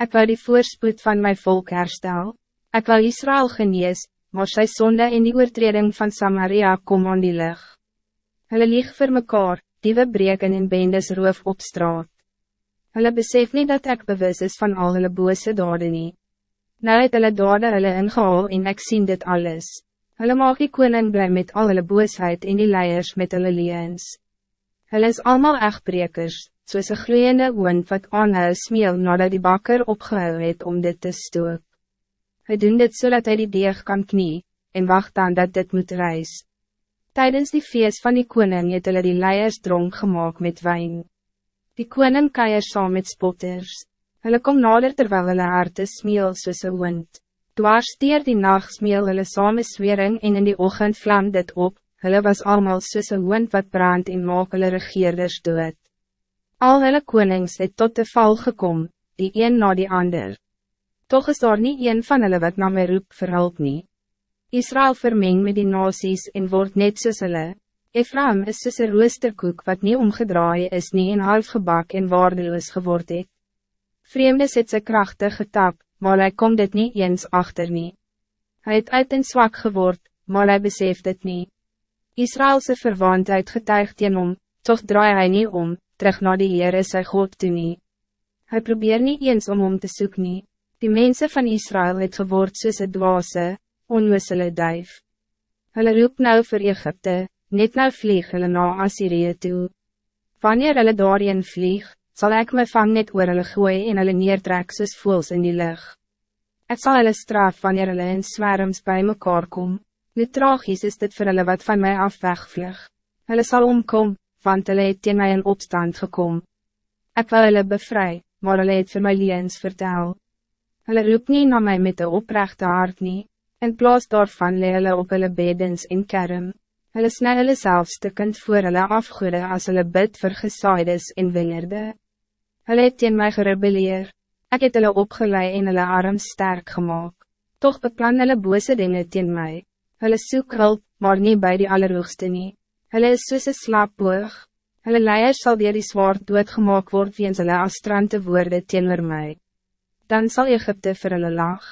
Ik wil die voorspoed van mijn volk herstel. Ik wil Israël genees, maar sy sonde in die oortreding van Samaria kom aan die lig. Hulle lieg vir mekaar, diewe breken en bendes roof op straat. Hulle besef niet dat ik bewus is van al hulle bose dade nie. Nou het hulle dade hulle ingehaal en ek sien dit alles. Hulle maak die koning blij met al hulle boosheid en die leiers met hulle leens. Hulle is allemaal echtbrekers, soos een gloeiende wind wat aanhou smeel nadat die bakker opgehou het om dit te stook. Hy doen dit so hij die deeg kan knie, en wacht dan dat dit moet reis. Tijdens die feest van die koning het hulle die leiers dronk gemaakt met wijn. Die koning keier saam met spotters. Hulle kom nader terwijl hulle harte smeel soos een wind. Dwars dier die nacht smeel hulle same swering en in die ochtend vlam dit op. Hulle was allemaal soos een wind wat brand en maak hulle regeerders dood. Al hulle konings het tot de val gekom, die een na die ander. Toch is daar niet een van hulle wat na my roep verhulp nie. Israël vermeng met die nasies en wordt net soos hulle. Ephraim is soos een roosterkoek wat niet omgedraai is nie en half gebak en waardeloos geword het. Vreemdes het sy krachtig getap, maar hij komt dit niet eens achter nie. Hij het uit en zwak geword, maar hij beseft het niet. Israëlse verwantheid getuigt teen om, toch draai hij niet om, terug naar die Heere sy God toe nie. Hy probeer niet eens om om te zoeken. nie. Die mensen van Israël het geword soos een dwaase, onwissele duif. Hulle roep nou voor Egypte, net nou vlieg hulle na Assyrië toe. Wanneer hulle daarin vlieg, zal ik my vang net oor hulle gooi en hulle neertrek soos voels in die lucht. Ik zal hulle straf wanneer hulle in zwerms bij mekaar kom. Nu tragisch is dit voor hulle wat van mij af wegvlug. Hulle sal omkom, want hulle het teen my in opstand gekom. Ik wil hulle bevry, maar hulle het vir my leens vertel. Hulle roep nie na my met de oprechte hart nie, in plaas daarvan le hulle op hulle bedens en kerm. Hulle snij hulle self stukkend voor hulle afgoede as hulle bid vir gesaides en wingerde. Hulle het teen my gerebeleer, ek het hulle opgeleid en hulle arms sterk gemaakt. Toch beplan hulle bose dinge teen my. Hulle soek hulp, maar niet bij die allerhoogste nie. Hulle is soos een slaapboog. Hulle leiers sal dier die zwaard doodgemaak word weens hulle astrante woorde teenoor my. Dan zal Egypte vir hulle lag.